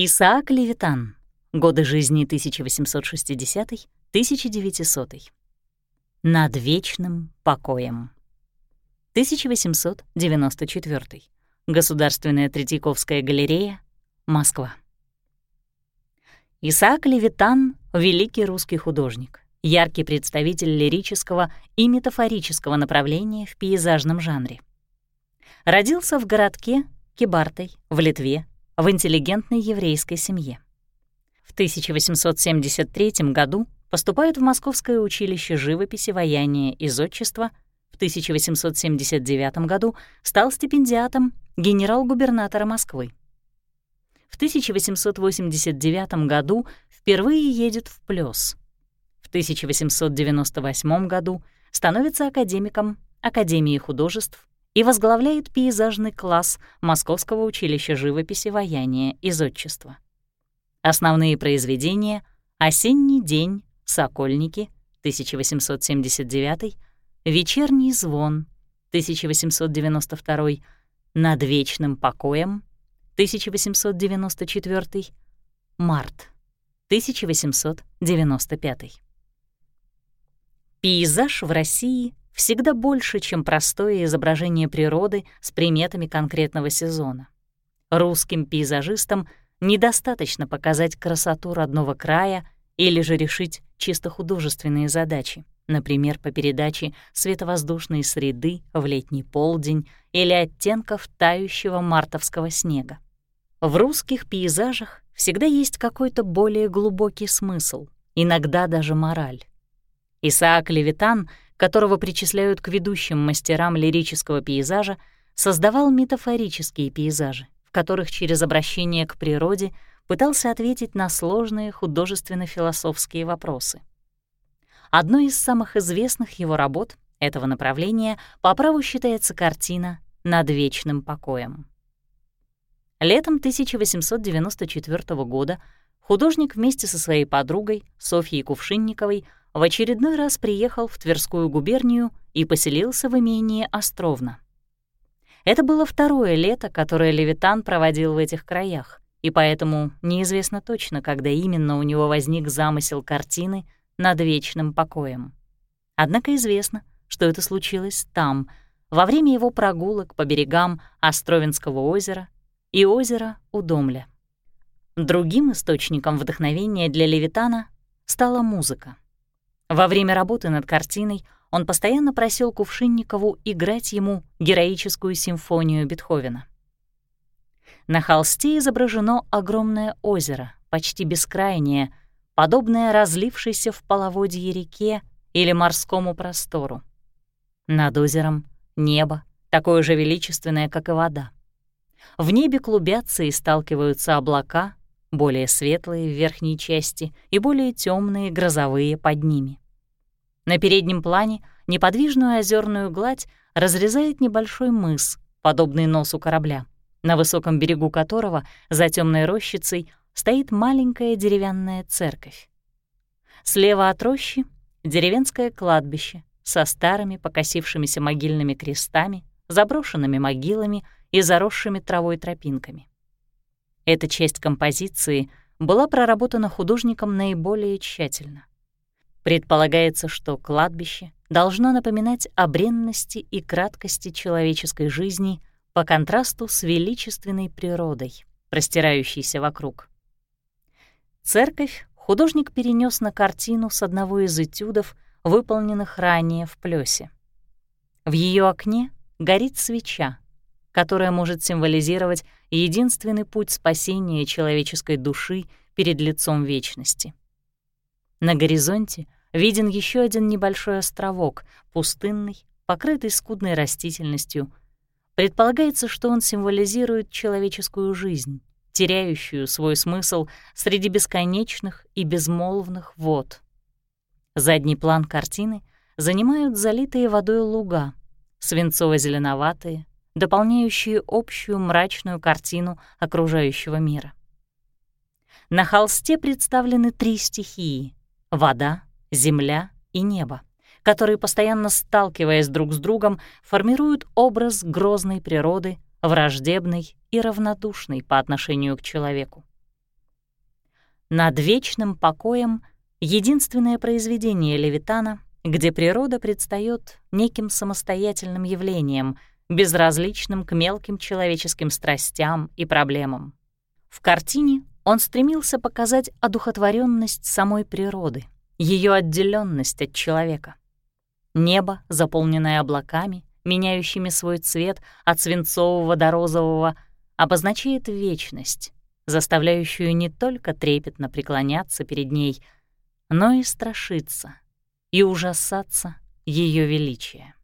Исаак Левитан. Годы жизни 1860-1900. Над вечным покоем. 1894. Государственная Третьяковская галерея, Москва. Исаак Левитан — великий русский художник, яркий представитель лирического и метафорического направления в пейзажном жанре. Родился в городке Кибартой в Литве в интеллигентной еврейской семье. В 1873 году поступает в Московское училище живописи, ваяния и зодчества. В 1879 году стал стипендиатом генерал-губернатора Москвы. В 1889 году впервые едет в Плёс. В 1898 году становится академиком Академии художеств и возглавляет пейзажный класс Московского училища живописи, ваяния и зодчества. Основные произведения «Осенний день», «Сокольники» 1879, «Вечерний звон» 1892, «Над вечным покоем» 1894, «Март» 1895. Пейзаж в России всегда больше, чем простое изображение природы с приметами конкретного сезона. Русским пейзажистам недостаточно показать красоту родного края или же решить чисто художественные задачи, например, по передаче световоздушной среды в летний полдень или оттенков тающего мартовского снега. В русских пейзажах всегда есть какой-то более глубокий смысл, иногда даже мораль. Исаак Левитан — которого причисляют к ведущим мастерам лирического пейзажа, создавал метафорические пейзажи, в которых через обращение к природе пытался ответить на сложные художественно-философские вопросы. Одной из самых известных его работ этого направления по праву считается картина «Над вечным покоем». Летом 1894 года художник вместе со своей подругой Софьей Кувшинниковой в очередной раз приехал в Тверскую губернию и поселился в имении Островно. Это было второе лето, которое Левитан проводил в этих краях, и поэтому неизвестно точно, когда именно у него возник замысел картины над вечным покоем. Однако известно, что это случилось там, во время его прогулок по берегам Островинского озера и озера Удомля. Другим источником вдохновения для Левитана стала музыка. Во время работы над картиной он постоянно просил Кувшинникову играть ему героическую симфонию Бетховена. На холсте изображено огромное озеро, почти бескрайнее, подобное разлившейся в половодье реке или морскому простору. Над озером — небо, такое же величественное, как и вода. В небе клубятся и сталкиваются облака, более светлые в верхней части и более темные грозовые под ними. На переднем плане неподвижную озерную гладь разрезает небольшой мыс, подобный носу корабля, на высоком берегу которого за темной рощицей стоит маленькая деревянная церковь. Слева от рощи — деревенское кладбище со старыми покосившимися могильными крестами, заброшенными могилами и заросшими травой тропинками. Эта часть композиции была проработана художником наиболее тщательно. Предполагается, что кладбище должно напоминать о бренности и краткости человеческой жизни по контрасту с величественной природой, простирающейся вокруг. Церковь художник перенес на картину с одного из этюдов, выполненных ранее в плёсе. В ее окне горит свеча, которая может символизировать единственный путь спасения человеческой души перед лицом вечности. На горизонте виден еще один небольшой островок, пустынный, покрытый скудной растительностью. Предполагается, что он символизирует человеческую жизнь, теряющую свой смысл среди бесконечных и безмолвных вод. Задний план картины занимают залитые водой луга, свинцово-зеленоватые, дополняющие общую мрачную картину окружающего мира. На холсте представлены три стихии — вода, земля и небо, которые, постоянно сталкиваясь друг с другом, формируют образ грозной природы, враждебной и равнодушной по отношению к человеку. Над вечным покоем — единственное произведение Левитана, где природа предстает неким самостоятельным явлением, безразличным к мелким человеческим страстям и проблемам. В картине он стремился показать одухотворенность самой природы, ее отделенность от человека. Небо, заполненное облаками, меняющими свой цвет от свинцового до розового, обозначает вечность, заставляющую не только трепетно преклоняться перед ней, но и страшиться и ужасаться ее величия.